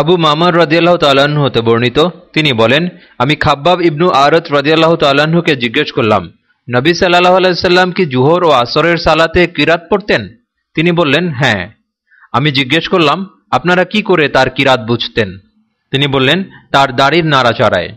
আবু মামার রদিয়াল্লাহ তাল্লাহ্ন হতে বর্ণিত, তিনি বলেন, আমি খাব্বাব ইবনু আরত রদিয়াল্লাহ তাল্লাহ্নকে জিজ্ঞেস করলাম, নবী সাল্লাহ আলাইসাল্লাম কি জুহর ও আসরের সালাতে কিরাত পড়তেন? তিনি বললেন হ্যাঁ। আমি জিজ্ঞেস করলাম, আপনারা কি করে তার কিরাত বুঝতেন? তিনি বললেন, তার দাড়ির নাড়াচাড়ায়।